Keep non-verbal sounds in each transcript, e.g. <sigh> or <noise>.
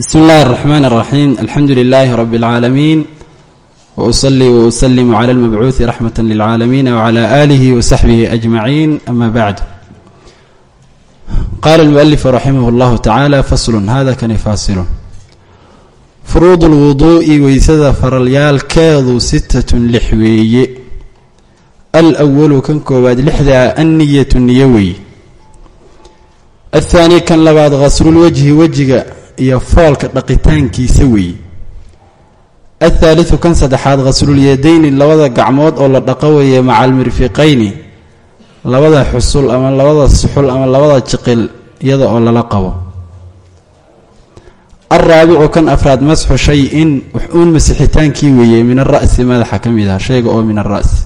bsmi اllahi الرحmn الرaxيim alxamdu لlh rb العaalamiin وأصلي وأsلم عlى الmبcuuثi رaxmaة للعaalamiin وعlى آlih وsaxbih أجmaعin ama bعd qala الmؤلف raximh اllah tacalى fasl hada kani fasil furuud اlwuduءi weysada faralyaalkeedu sitat lix weeye alأwalu kan koowaad lixdaa anniyatu niyo weeye aلthaani kan labaad gaslulwajhi wejiga iyo foolka dhaqitaankiisa weeye athaalidu kan saddexaad ghaslul-yadayni labada gacmood oo la dhaqo weeye maca almirfiqayni labada xusul ama labada suxul ama labada jiqil iyada oo lala qabo. Alraabicu kan afraad masxu shay-in uun masixitaankii weeye min ara'si madaxa ka mid ah shayga oo min ara'si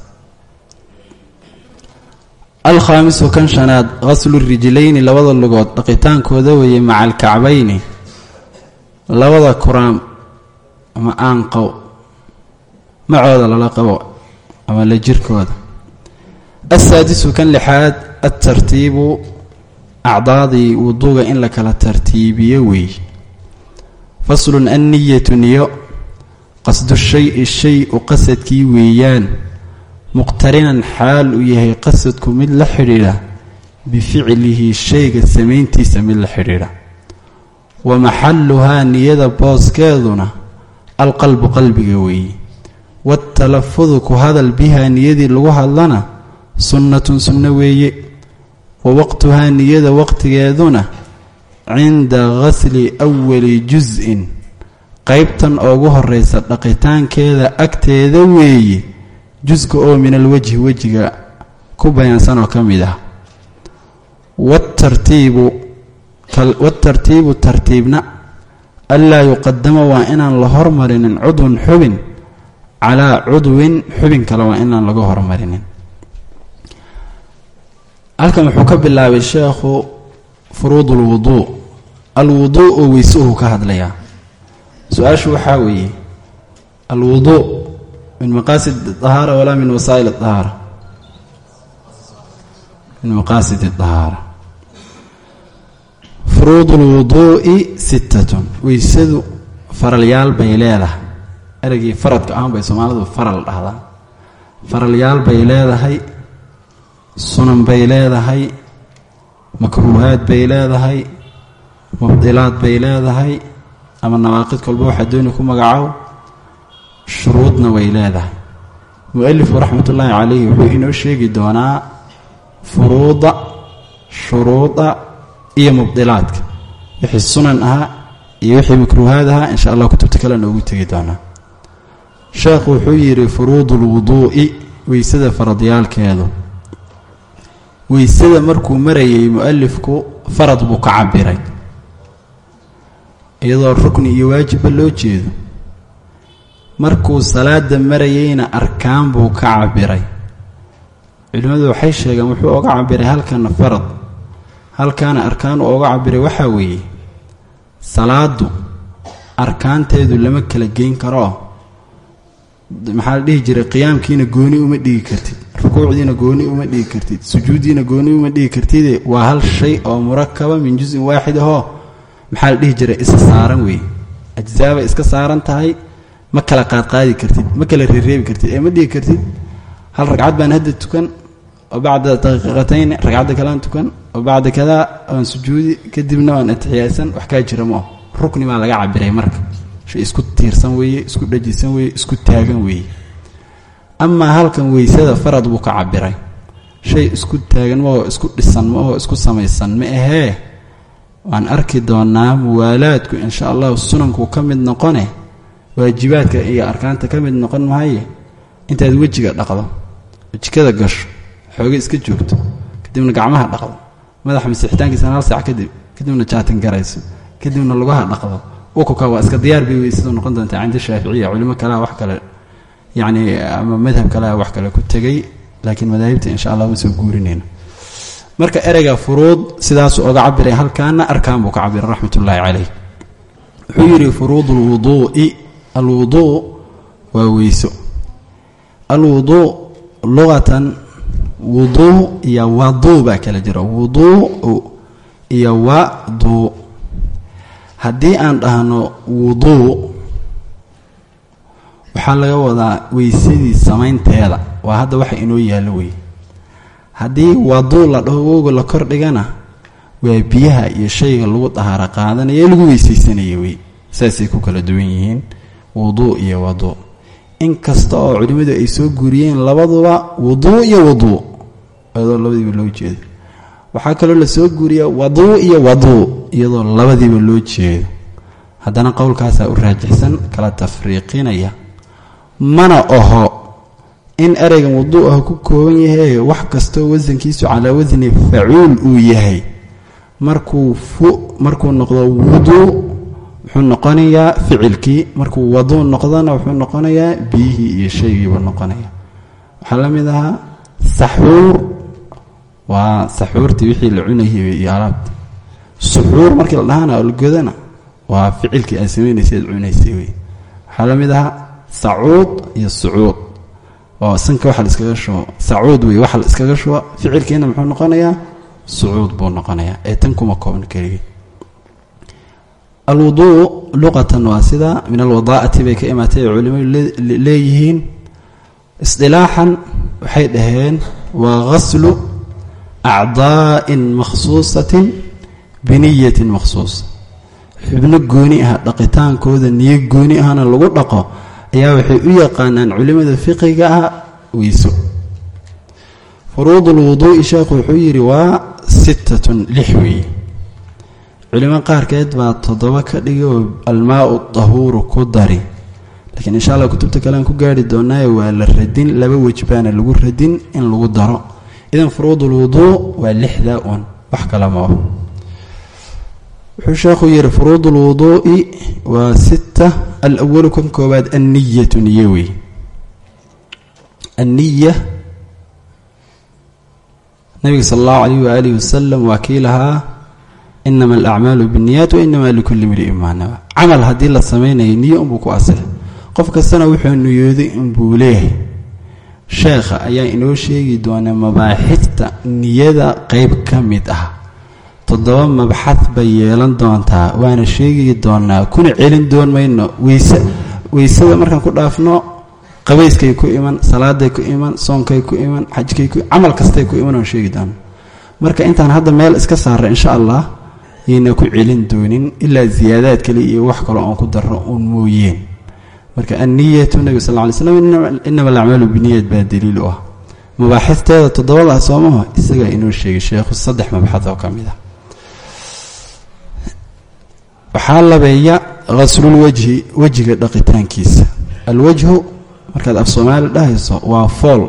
alkhaamisu kan shanaad ghaslu rijlayni labada lugood dhaqitaankooda weeye maca alkacbayni labada kuraam ama aanqow macooda lala qabo ama la jirkooda. Asaadisu kan lixaad altartiibu acdaadii wuduuga in la kala tartiibiyo weeye faslun anniyatu niyo qasdu shayi shay u qasadkii weeyaan. Muqtarinan xaal uu yahay qasadku mid la xidhiidha bificlihi shayga samayntiisa mid la xidhiidha wa maxaluhaa niyada booskeeduna alqalbu qalbiga weeye watalafudu ku hadal bihaa niyadii lagu hadlana sunnatun sunno weeye. Wa waqtuhaa niyada waqtigeeduna cinda ghasli awali jus-in qeybtan oogu horeysa dhaqitaankeeda agteeda weeye juska oo min alwajhi wejiga ku bayaansan oo ka mid ah. Watartiibu watartiibu tartiibna. Anlaa yuqadama waa inaan la hormarinin cudwun xubin. Calaa cudwin xubin kale waa inaan laga hormarinin. Halkan wuxuu ka bilaabay sheekhu furuud lwuduu alwuduu oo weysuhu ka hadlayaa su'aashu waxaa weeye. Alwuduu min maqaasid ahaara walaa min wasaa'il ahaara min maqaasid ahaara furuud lwuduu'i sittatun. Weysadu faralyaal bay leedahay. Ereygii faradka ahaan bay soomaalidu faral dhahdaa. Faralyaal bay leedahay sunan bay leedahay makruuhaad bay leedahay mubdilaad bay leedahay ama nawaaqid kolba waxaa dooni ku magacow shuruudna way leedahay. Mu'alifku raxmatullaahi calayhi wuxuu inoo sheegi doonaa furuuda shuruuda iyo mubdilaadka. Wixii sunan ahaa iyo wixii makruuhaad ahaa insha allah kutubta kale noogu tegi doonaa sheekhu wuxuu yidhi furuudu lwuduu'i weysada faradyaalkeedu. Weysada markuu marayay mu'alifku farad buu ka cabiray iyadoo rukni iyo waajibba loo jeedo markuu salaada marayeyna arkaan buu ka cabiray culimmadu waxay sheegeen wuxuu oga cabiray halkana farad halkaana arkaan ooga cabiray waxaa weeye salaadu arkaanteedu lama kala geyn karo. Maxaa la dhihi jiray? Qiyaamkiina gooni uma dhigi kartid rukuucdiina gooni uma dhigi kartid sujuuddiina gooni uma dhigi kartide waa hal shay oo murakaba min jusin waaxid ahoo maxaa la dhihi jiray? Isa saaran weeye. Ajzaabay iska saaran tahay ma kala qaadqaadi kartid ma kala reereebi kartid ee ma dhigi kartid. Hal ragcad baan hadda tukan oo bacda daqiiqatayn ragcadda kalean tukan bacda kadaa aan sujuudi kadibna aan atixiyaasan wax kaa jira ma rukni baa laga cabiray marka. Isku tiirsan weeye isku dhajisan weeye isku taagan weeye. Amaa halkan weysada farad buu ka cabiray shay isku taagan maoo isku dhisan maoo isku samaysan ma ahee? Waan arki doonaa muwaalaadku insha allahu sunanku ka mid noqone waajibaadka iyo arkaanta ka mid noqon mahaye intaad wejiga dhaqdo jikada gasho xooga iska joogto kadibna gacmaha dhaqdo madaxa masixitaankiisana hal saac kadib kadibna jaatin garayso kadibna lugaha dhaqdo. Ukuka waa iska diyaar bay weysadu noqon doontaa cinda shaaficiya culimo kalea wax kale yacni ama madhab kalea wax kale ku tegay laakiin madaahibta insha allah ma soo guurinayna marka ereyga furuud sidaasuu oga cabiray halkaana arkaan buu ka cabiray raxmatullaahi caleyh wuxuu yidhi furuud alwuduu'i alwuduu waa weyso. Alwuduu luqatan wuduu iyo waduu baa kala jira. Wuduu iyo waduu haddii aan dhahno wuduu waxaa laga wadaa weysadii samaynteeda. Waa hadda waxa inoo yaallo wey haddii waduu la dhaho wowga la kordhigana waa biyaha iyo shayga lagu dahaaro qaadanaya lagu weysaysanaya wey saasay ku kala duwan yihiin wuduu iyo waduu inkasta oo culimmadu ay soo guuriyeen labaduba wuduu iyo wuduu iyadoo labadiiba loo jeedo. Waxaa kaloo la soo guuriyaa waduu iyo waduu iyadoo labadiiba loo jeedo. Haddana qowlkaasaa u raajixsan kala tafriiqinaya. Mana aho in ereygan wuduu ah ku kooban yahay wax kastoo wasankiisu calaa wasni facuul uu yahay. Markuu fu markuu noqdo wuduu wuxuu noqonayaa ficilkii. Markuu waduu noqdona wuxuu noqonayaa biyihii iyo shaygiiba noqonaya. Waxaa la mid ahaa saxuur waa saxuurtii wixii la cunayay iyo alaabta suxuur markii la dhahana olgodana waa ficilkii aad samaynaysay ad cunaysay wey waxaa la mid ahaa sacuud iyo sucuud. Oo sanka waxa la iskaga shubo. Sacuud wey waxa la iskaga shubo. Ficilkiina muxuu noqonayaa sucuud buu noqonayaa ee tan kuma koobna keligii alwuduu luqatan waa sida min alwadaa'ati bay ka imaatay ay leeyihiin. Isdilaaxan waxay dhaheen waa ghaslu acdaa'in makhsuusatin biniyatin makhsuusa xubno gooni ah dhaqitaankooda niyo gooni ahna lagu dhaqo ayaa waxay u yaqaanaan culimada fiqiga ah weyso furuud lwuduu'i sheekhu wuxuu yidhi waa sittatun lix weeye culimo qaarkeed baa toddoba ka dhigay oo almaau dahuuru ku dari laakiin insha allah kutubta kalean ku gaari doonaaye waa la radin laba wej baana lagu radin in lagu daro idan furuud lwuduu waa lixdaa un wax kale ma ah wuxuu sheekhu yidhi furuud lwuduu'i waa sita alawalu kan koobaad anniyatu niyo wey anniya nabiga sala allahu calayh waaalihi wasalam waa kii lahaa inama alacmaalu binniyaat wa inama likulli mri'in maa nawa. Camal haddii la samaynayo niyo unbuu ku asila qof kastana wuxuu niyooday inbuu leeyahay sheekha ayaa inoo sheegi doona mabaaxifta niyada qeyb ka mid ah. toddoba mabxad bay yeelan doontaa waana sheegi doonaa kuna celin doon mayno weyse weysada markaan ku dhaafno qabayskay ku iman salaaday ku iman soonkay ku iman xajkay ku camal kastay ku iman oon sheegi doona marka intaan hadda meel iska saara insha allah yayna ku celin doonin ilaa ziyaadaad kale iyo wax kaloo oon ku darro uun mooyeen marka anniyatu nebiga sal ly slam inama alacmaalu biniyad baa daliil u ah. Mabaaxisteeda toddobada soomaho isagaa inoo sheegay sheekhu saddex mabxad oo ka mid ah. Waxaa labeeya ghaslulwajhi wejiga dhaqitaankiisa. Alwajhu markaad af soomaali dhahayso waa fool.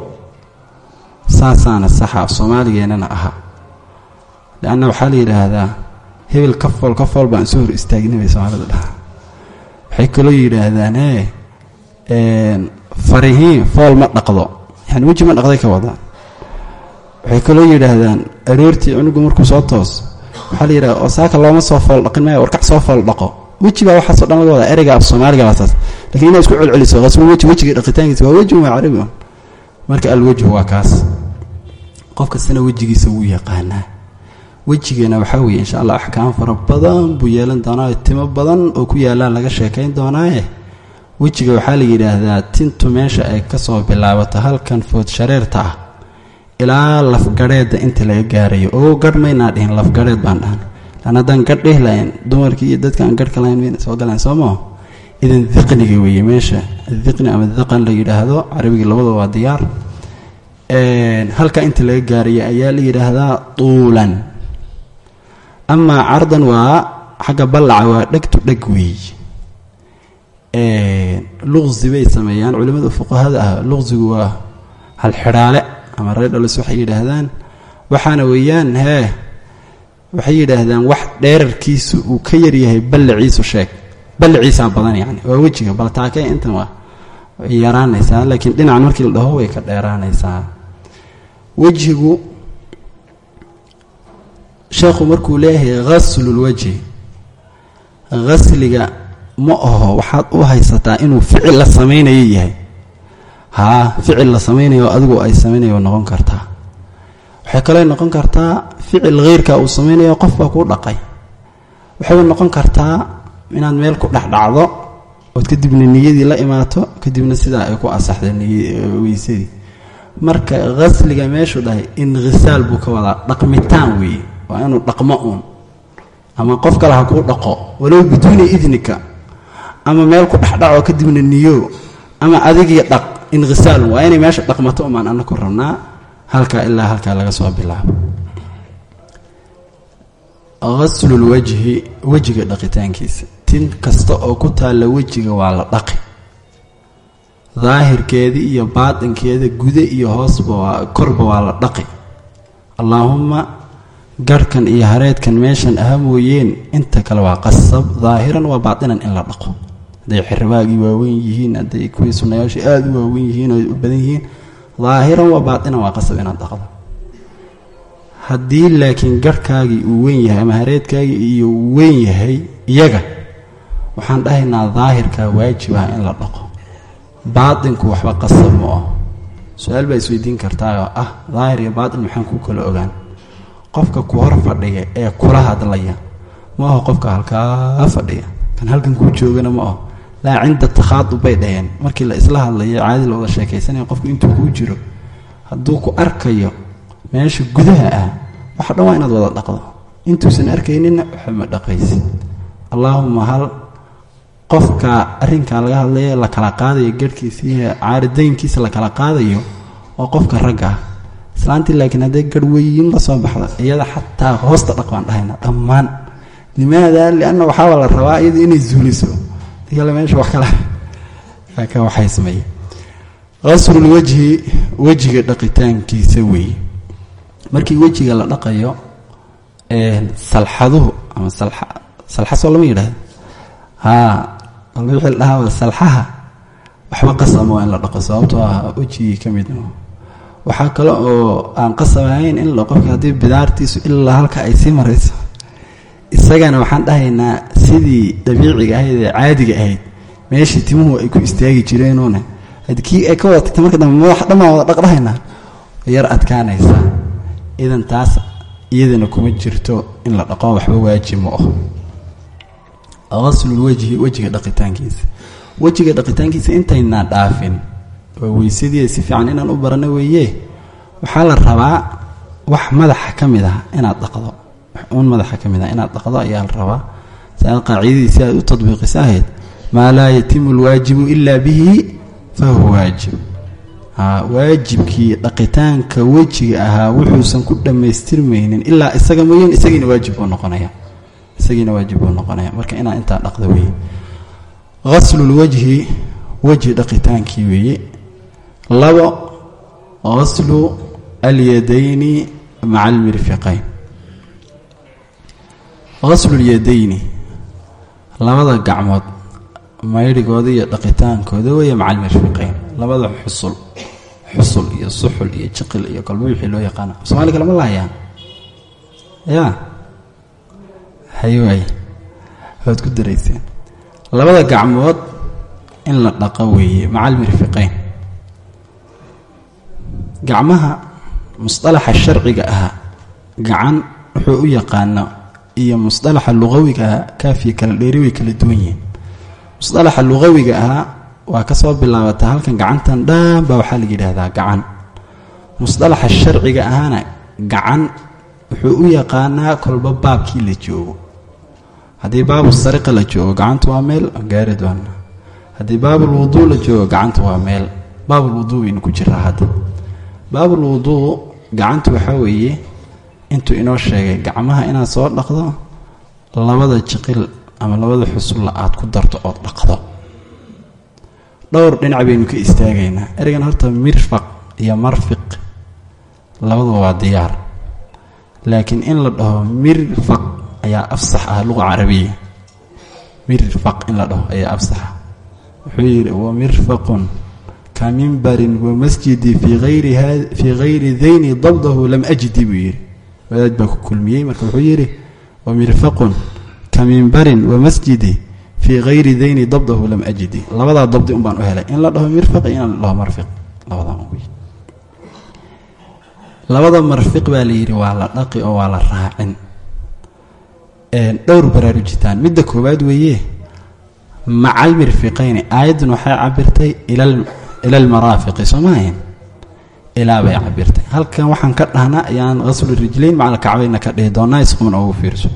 Saasaana saxa af soomaaligeenana ahaa leanna waxaa la yidhaahdaa hebel ka fool ka fool baan soo hor istaagnay bay soomaalida dhaha waxay kaloo yidhaahdaan ee farihiin fool ma dhaqdo. Yani weji ma dhaqday ka wadaan waxay kaloo yidhaahdaan aroortii cunugu markuu soo toos waxaa la yidhahda oo saaka looma soo fool dhaqin maya warkac soo fool dhaqo. Weji baa waxaasoo dhan laga wadaa ereyga af soomaaliga baa saas lakiin inaad isku celceliso qaslu weji wejiga dhaqitaankiisa waa weji waa carabi marka alwejhu waa kaas. Qof kastana wejigiisa wuu yaqaanaa wejigeena waxaa weeye insha allah axkaam fara badan yeelan doonaa timo badan oo ku yaalaan laga sheekayn doonaaye. Wejiga waxaa la yidhaahdaa tintu meesha ay ka soo bilaabato halkan food shareerta ah. Ilaa lafgadheeda inta laga gaarayo. Oo garh maynaa dhihin lafgadheed baan dhahan lan haddaan dhihi lahayn dumarkii iyo dadka aan garhka lahayn mayna soo galaan soo maa idan diqniga weeye meesha. Diqni ama diqan la yidhaahdo carabigii labadaba waa diyaar. Halka inta laga gaaraya ayaa la yidhaahdaa tuulan amaa cardan waa xagga ballaca waa dhegtu dheg weey. Luqsi bay sameeyaan. Culimmada fuqahada ah luqsigu waa halxidhaale ama reerdhalis waxay yidhaahdaan. Waxaana weeyaan hee waxay yidhaahdaan wax dheerarkiisu uu ka yaryahay ballaciisu sheeg. Ballaciisaa badan yacni waa wejiga baltaakee intan waa yaraanaysaa laakiin dhinacan markii la dhaho way ka dheeraanaysaa. Wejigu sheekhu markuu leeyahay ghaslulwajhi ghasliga ma aho waxaad u haysataa inuu ficil la samaynayo yahay. Haa ficil la samaynayo adigu ay samaynayo noqon kartaa. Waxay kaloo noqon kartaa ficil kheyrka uu samaynayo qof baa kuu dhaqay. Waxay noqon kartaa inaad meel ku dhexdhacdo ood kadibna niyadii la imaato kadibna sidaa ay ku asaxday weysadii. Marka qasliga meeshuu dhahay inqisaal buu ka wadaa dhaqmitaan weeye waa inuu dhaqmo uun. Ama qof kale ha kuu dhaqo walow biduuni idnika ama meel ku dhexdhaco kadibna niyo ama adigii dhaq inqisaal waa inay meesha dhaqmato umaan anaku rabnaa halkaa ilaa halkaa laga soo bilaabo. Qaslulwajhi wejiga dhaqitaankiisa. Tin kasta oo ku taalla wejiga waa la dhaqi. Daahirkeedii iyo baatinkeeda gude iyo hoosba korba waa la dhaqi. Allaahumma garhkan iyo hareedkan meeshan aha mooyeen. Inta kale waa qasab daahiran waa baatinan in la dhaqo. Hadday xirbaagii waaweyn yihiin hadday kuwii sunnayaasha aada u waaweyn yihiin oo badan yihiin daahiran waa baatinan waa qasab inaad dhaqdo. Haddii laakiin garhkaagii uu weyn yahay ama hareedkaagii iyo weyn yahay iyaga waxaan dhahaynaa daahirkaa waajib ah in la dhaqo. Baatinku waxba qasab ma ah. Su'aal baa isweydiin kartaa oo ah daahir iyo baatin maxaan ku kala ogaan qofka ku hor fadhiya ee kula hadlaya. Ma aho qofka halkaa fadhiya. Kan halkan kuu joogana ma aho laa cinda takhaadub bay dhaheen. Markii la isla hadlayo caadi wada sheekaysanaya qofku intuu kuu jiro hadduu ku arkayo meesha gudaha ah waxa dhan waa inaad wada dhaqdo. Intuusan arkayninna waxba ma dhaqaysid. Allaahuma hal qofka arrinkaa laga hadlayo la kala qaadayo garhkiisa iyo caaridaynkiisa la kala qaadayo oo qofka ragga ah islaantii laakiin hadday garh weyin la soo baxdo iyada xataa hoosta dhaq baan dhahayna dhammaan. Limaada lianna waxaaba la rabaa iyada inay zuuliso. Digale meesha wax kale ka waxay sameeye qaslulwajhi wejiga dhaqitaankiisa weeye markii wejiga la dhaqayo salxaduhu ama salxasoo lama yidhahdo haa wixii la salxaha. Waxba qasama in la dhaqo sababtoo ah wejigii ka mid waxaa kale oo aan qasab ahayn in qofka haddii bidaartiisu ilaa halka ay sii marayso. Isagana waxaan dhahaynaa sidii dabiiciga ahayd ee caadiga ahayd meeshii timuhu ay ku istaagi jireenuuna kii ay ka wada marka dambe madax dhammaan wada dhaqdhahaynaa yar adkaanaysaa idan taas iyadana kuma jirto in la dhaqo waxba waajib ma aho qaslulwejhi wejiga dhaqitaankiisa. Wejiga dhaqitaankiisa intaynaa dhaafin oo weysadii si fiican inaan u barano weeye. Waxaa la rabaa wax madaxa ka mid ah inaad dhaqdo. Un madaxa ka mid ah inaad dhaqdo ayaa la rabaa. Si aad qaacidadiisi aad u tadbiiqisa ahayd maa laa yatimu alwaajibu ilaa bihi fa huwa waajib. Waajibkii dhaqitaanka wejiga ahaa wuxuusan ku dhammaystirmaynin ilaa isaga mooyeen isagiina waajib buu noqonaya. Isagiina waajib buu noqonaya. Marka inaa intaa dhaqda weeye. Qaslulwajhi wejhi dhaqitaankii weeye labo qaslu alyadayni maca almirfiqayn. Qaslulyadayni labada gacmood maydhigooda iyo dhaqitaankooda weeye maca almirfiqayn. Labada xusul xusul iyo suxul iyo jiqil iyo kolba wixii loo yaqaana. Somaali kale ma lahayaa ya haywaay waad ku darayseen. Labada gacmood in la dhaqo weeye maca almirfiqayn gacmaha musalaxa sharciga ahaa gacan wuxuu u yaqaana iyo musalaxa luqawiga ahaa kaafiyo kala dheeri way kala duwan yihiin. Musalaxa luqawiga ahaa waa ka soo bilaabataa halkan gacantan dhaan baa waxaa la yidhaahdaa gacan. Musalaxa sharciga ahaana gacan wuxuu u yaqaanaa kolba baabkii la joogo. Haddii baabu sariqa la joogo gacanta waa meel gaari doona haddii baabulwuduu la joogo gacanta waa meel. Baabulwuduu baynu ku jiraa hadda baabulwuduu gacanta waxaa weeye intuu inoo sheegay gacmaha inaad soo dhaqdo labada jiqil ama labada xusulla aad ku darto ood dhaqdo. Dhowr dhinac baynu ka istaagaynaa. Ereygan horta mirfaq iyo marfiq labaduba waa diyaar. Laakiin in la dhaho mirfaq ayaa afsax ah luqa carabiya. Mirfaq in la dhaho ayaa afsaxa. Wuxuu yidhi wa mirfaqun ka mimbarin wa masjidi fii dayni dabdahu lam ajidi buu yidhi wadaad baa ku kulmiyey marka wuxuu yidhi wa mirfaqun ka mimbarin wa fii hayri dayni dabdahu lam ajidi labadaa dabdi un u helay in la dhaho mirfaq iyo in la dhaho marfiq labadaa labada marfiq baa la yidhi waa la dhaqi oo waa la raacin dhowr baraarujitaan midda koowaad weeye maca almirfiqayni aayaddan waxay cabirtay ila almaraafiqi soo maahayn ilaa bay cabirtay halkan waxaan ka dhahnaa ayaan haslu rijlayn maca alkacbayna ka dhihi doonaa isquman ugu fiirso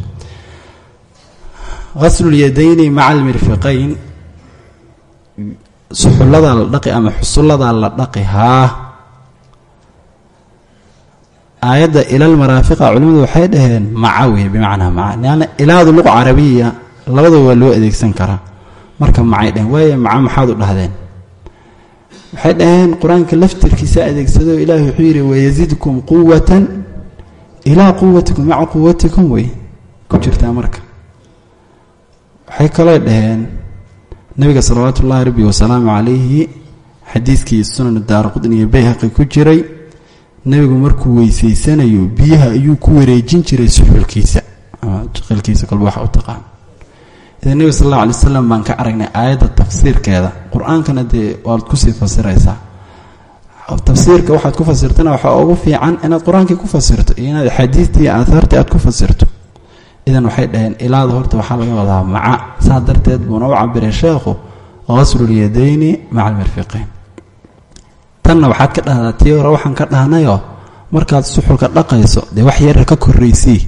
haslulyadayni maca almirfiqayn suxulladaa la dhaqi ama xusulladaa la dhaqi haa aayadda ilalmaraafiqa culimadu waxay dhaheen maca wey bimacnaa maca leanna ilaadu luqa carabiya labadaba waa loo adeegsan karaa marka macay dhaheen waaya maca maxaad u dhahdeen waxay dhaheen qur'aanka laftirkiisa adeegsado ilaahi wuxuu yidhi wayazidkum quwatan ilaa quwatikum maca quwatikum wey ku jirtaa marka. Waxay kaloo dhaheen nabiga salawaatu ullahi rabbi wasalaamu calayhi xadiiskii sunan daara qudni iyo bayhaqi ku jiray nebigu markuu weysaysanayo biyaha ayuu ku wareejin jiray suxulkiisa ama qilkiisa kolba wax u taqaan idan nebiga sal alla alay wasalam baan ka aragnay aayadda tafsiirkeeda. Qur'aankana dee waad ku sii fasiraysaa. Tafsiirka waxaad ku fasirtana waxaa ugu fiican inaad qur'aankii ku fasirto iyo inaad axaadiistii aahaartii aad ku fasirto. Idan waxay dhaheen ilaada horta waxaa laga wadaa maca. Saa darteed buuna u cabiray sheekhu qaslulyadayni maca almirfiqayn tanna waxaad ka dhahdaa tii waxaan ka dhahnayoo markaad suxulka dhaqayso dee wax yara ka koraysii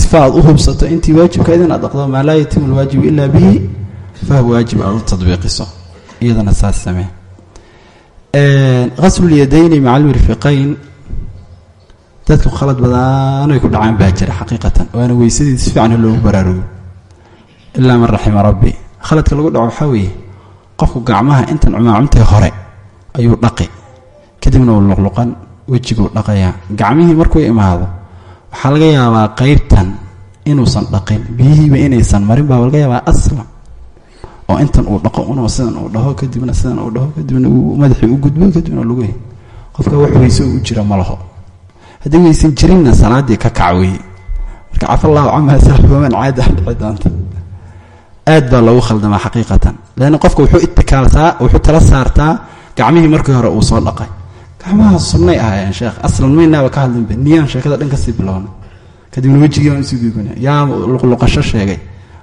sifa aad u hubsato intii waajibkayd inaad dhaqdo maa laa yatimu lwaajibu ilaa bihi fahuwa waajib aad u tadbiiqiso iyadana saas samee. Qaslulyadayni maca almirfiqayn dadku khalad badaanoy ku dhacaan baa jira xaqiiqatan waana weysadii si fiican loogu baraarugo ilaa man raxima rabbi. Khaladka lagu dhaco waxaa weeye qofku gacmaha intan cumaacumtay hore ayuu dhaqi kadibna uu luqluqan wejiguu dhaqayaa gacmihii markuu imaado waxaa laga yaabaa qeybtan inuusan dhaqin. Biyihiiba inaysan marin baa laga yaabaa aslan. Oo intan uu dhaqo unoo sidan uu dhaho kadibna sidan uu dhaho kadibna uu madaxii u gudbo kadibna luguhi qofka wax weyse u jira ma haddii weysan jirinna salaadii ka kac marka cafallahu camaa salfaman caada dhici doonta baa loogu khaldamaa xaqiiqatan. Leanna qofka wuxuu itikaalsaa wuxuu tala saartaa gacmihii markii hore uu soo dhaqay gacmaha sunnay ahaayeen sheekh. Aslan maynaaba ka hadlinba niyaan sheekada dhan ka sii bilowna kadibna wejigii aan isu guuguna yaa luqluqasho sheegay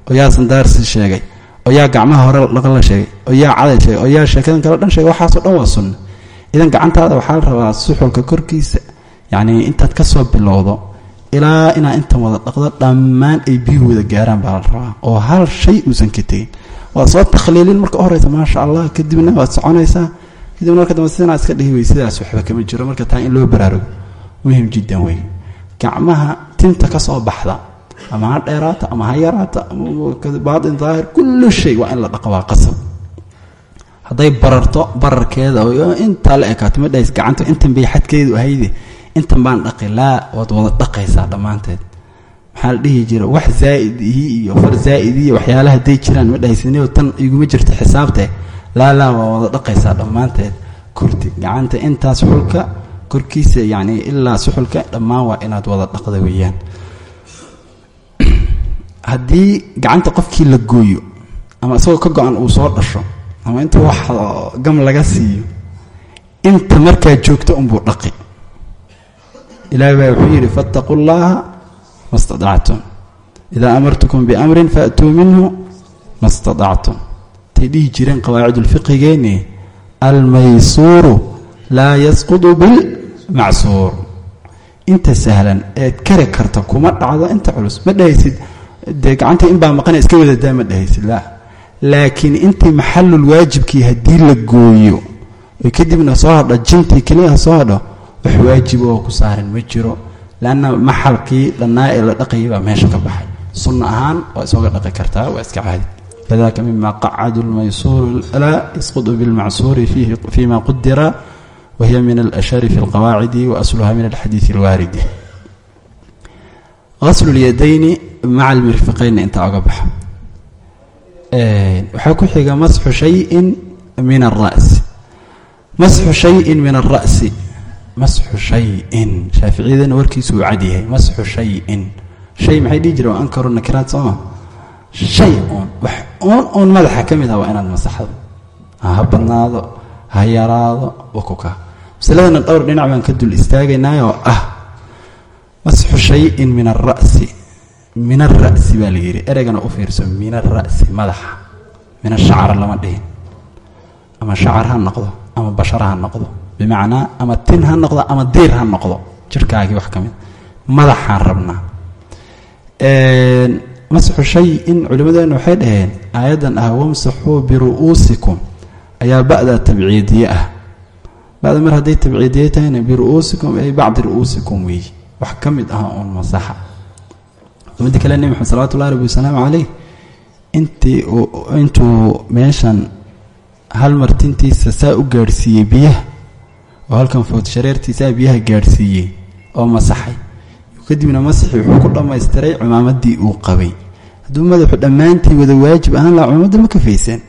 oo yaa sandaarsi sheegay oo yaa gacmaha hore dhaqan la sheegay oo yaa caday sheegay oo yaa sheekadan kale dhan sheegay waxaasoo dhan waa sunna. Idan gacantaada waxaa la rabaa suxulka korkiisa yacnii intaad ka soo bilowdo ilaa inaad intan wada dhaqdo dhammaan ay biyuhu wada gaaraan baa la rabaa oo hal shay uusan ka tegin. Waad soo takhliilin marka horeysa maasha allah kadibna waad soconaysaa kadibna marka dambe sidanaa iska dhihi sidaas waxba kama jiro. Marka taa in loo baraarugo muhiim jiddan wey gacmaha tinta ka soo baxda ama ha dheeraata ama ha yaraata baatin daahir kullu shay waa in la dhaqa waa qasab. Bararto bararkeeda intaa la ekaato ma dhahays gacanta intan bay xadkeedu ahayde intan baan dhaqi laa wada dhaqaysaa dhammaanteed. Maxaa dhihi jira? Wax zaa'id ihi iyo far zaa'id iyo waxyaalaha hadday jiraan ma dhahaysinio tan iguma jirto xisaabte laa laa waa wada dhaqaysaa dhammaanteed. Kurti gacanta intaas xulka korkiisa yacni ilaa suxulka dhammaan waa inaad wada dhaqda weeyaan. <clears throat> Haddii gacanta qofkii la gooyo ama isagoo ka go-an uu soo dhasho ama inta wax gam laga siiyo inta markaa joogto unbuu dhaqi. Ilaahi baa wuxuu yidhi faataquu llaha ma idaa amartukum biamrin faatuu minhu ma stadactum tay dhihi jireen qawaacidulfiqigeeni almaysuuru laa yasqudu bilmacsuur. Inta sahlan eed kari karta kuma dhacdo inta culus. Ma dhahaysid? Dee gacantii inbaa maqana iska wadadaa ma dhahaysid? La laakiin intii maxalul waajibkii haddii la gooyo oy kadibna soo hadho jintii keliyaha soo hadho wax waajib oo ku saaran ma jiro. Leanna maxalkii dhannaa ee la dhaqayay baa meesha ka baxay. Sunna ahaan waa isooga dhaqi kartaa waa iska caadi fadaka mima qacadu lmaysuuru laa yasqudu bilmacsuuri fima qudira wahiya min alashari fi lqawaacidi wa asluha min alxadiidi alwaaridi qaslu lyadayni maca almirfiqayni intaa oga baxa waxaa ku xiga masxu shayin min alra'si masxu shayin min alra'si masxu shayin shaaficiyadana warkiisu uu cad yahay masxu shayin shay maxay dhihi jireen waa ankaru nakiraad sooma shay uun wax uun uun madaxa ka mid ah waa inaad masaxdo. Ha badnaado ha yaraado wakuka. Masaladana dhowr dhinac baan ka dul istaagaynaayoo ah masxu shayin min alra'si min alra'si baa la yidhi. Ereygana u fiirso min alra'si madaxa. Min ashacra lama dhihin. Ama shacar ha noqdo ama bashar ha noqdo. Bimacnaa ama tin ha noqdo ama diir ha noqdo. Jirkaagii wax ka mid. Madaxaan rabnaa masxu shay in culimmadeena waxay dhaheen aayaddan ah wamsaxuu biru'uusikum. Ayaa ba'da tabciidiye ah. Ba'da mar hadday tabciidiye tahayna biru'uusikum ay bacdi ru'uusikum weeye wax ka mid ah uun masaxa. Midda kale nebi maxamed salawatullahi rabbi wasalaamu caleyh intii intuu meeshan hal mar tintiisa saa u gaadhsiiyey biyaha oo halkan food shareertiisaa biyaha gaadhsiiyey oo masaxay kadibna masaxii wuxuu ku dhammaystiray cumaamadii uu qabay. Hadduu madaxu dhammaantii wada waajib ahaan laha cumamadda ma kafayseen?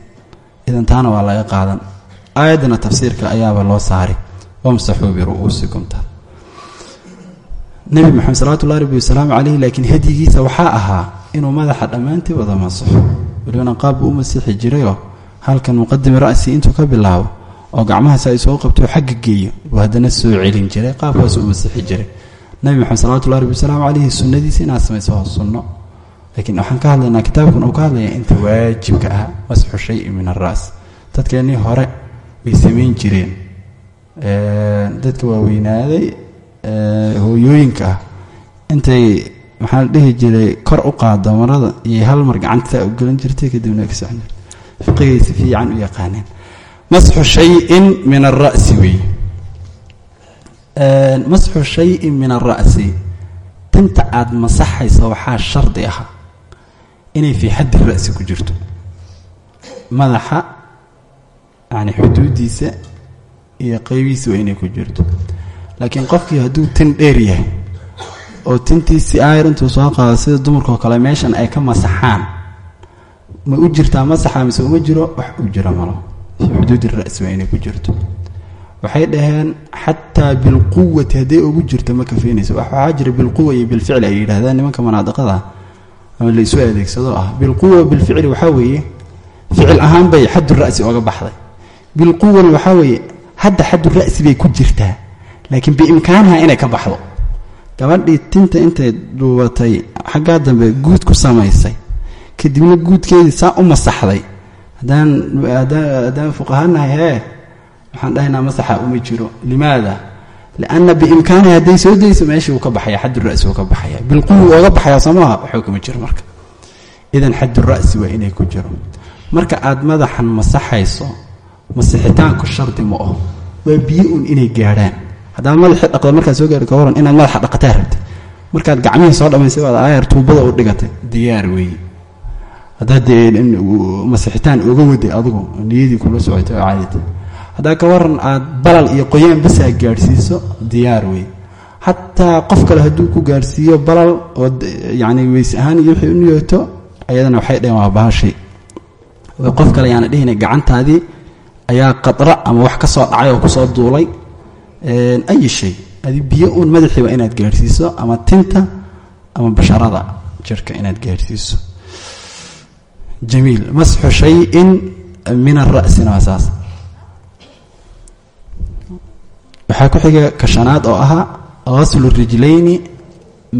Idan taana waa laga qaadan. Aayaddana tafsiirka ayaaba loo saaray wamsaxuu biru'uusikum ta nebi maxamed salawatullahi rabbi wasalaamu caleyh laakiin hadyigiisa waxaa ahaa inuu madaxa dhammaantii wada masaxo. Welibana qaabbuu u masixi jirayoo halkan muqadimi ra'si intuu ka bilaabo oo gacmahaas ay soo qabto xagga geeyo. Buu haddana soo celin jiray qaabkaas u masixi jiray nabi maxamed salawatullahi rabbi wasalaamu caleyhi sunnadiisa inaad samayso waa sunno. Laakiin waxaan ka hadlaynaa kitaabkan uu ka hadlaya inta waajibka ah masxu shayi min alra's dadkeennii hore bay samayn jireen. Dadka waaweynaaday hooyooyinka ah. Intay maxaa dhihi jiray kor u qaado marada iyo hal mar gacantaa u gelin jirtay kadibna ka socon jirtay. Fiqigay si fiican u yaqaaneen. Masxu shayin min alra'si wey masxu shayin min alra'si tinta aada masaxaysa waxaa shardi ah inay fii xaddi ra'si ku jirto. Madaxa yani xuduudiisa iyo qeybiisa waa inay ku jirto. Laakiin qofkii hadduu tin dheer yahay oo tintiisi aayar intuu soo qaado sida dumarkao kale meeshan ay ka masaxaan ma u jirtaa masaxa mise uma jiro? Wax u jiro malo fii xuduudi ra'si waa inay ku jirto waxay dhaheen xataa bilquwati hadday ugu jirto ma kafeynayso waxaa jira bilquwa iyo bilficli ay yidhahdaan nimanka manaadiqada ama la isu adeegsado ah. Bilquwa bilficli waxaa weeye ficil ahaan bay xaddu ra'si oga baxday. Bilquwana waxaa weeye hadda xaddu ra'si bay ku jirtaa laakiin biimkaaniha inay ka baxdo. Gabadhii tinta intay duubatay xaggaa dambe guud ku samaysay. Kadibna guudkeedii saa u masaxday. Haddaan fuqahanahay hee waxaan dhahaynaa masaxa uma jiro. limaada? Lianna biimkaanihi hadday soo dayso meeshii uu ka baxaya xaddu ra'si uu ka baxaya. Bilquwi ooga baxaya soomaha waxba kama jiro marka. Idan xaddu ra'si waa inay ku jiro. Marka aad madaxan masaxayso masixitaanku shardi ma oho. Waa biyo un inay gaadhaan. Haddaad madaxii dhaqda markaad soo gaari ka inaad madaxa dhaqataa rabtay markaad gacmihii soo dhamaysay waad aayar tuubada u dhigatay. Diyaar weeye haddaad dee masixitaan uga waday adigu niyadii kula socotay oo caadita haddaa ka waran aad balal iyo qoyaan basaa gaadhsiiso diyaar wey xataa qof kale hadduu ku gaadhsiiyo balal oo yacni weys ahaan iyo wixii u niyooto ayadana waxay dhaheen waa baashay qof kale yaana dhihina gacantaadii ayaa qadra ama wax ka soo dhacay oo ku soo duulay. Ayi shay. Adi biyo uun madaxii waa inaad gaadhsiiso ama tinta ama basharada jirka inaad gaadhsiiso. Jamiil masxu shayin min ara'sina waa saas waxaa ku xiga kashanaad oo ahaa gaslu rijlayni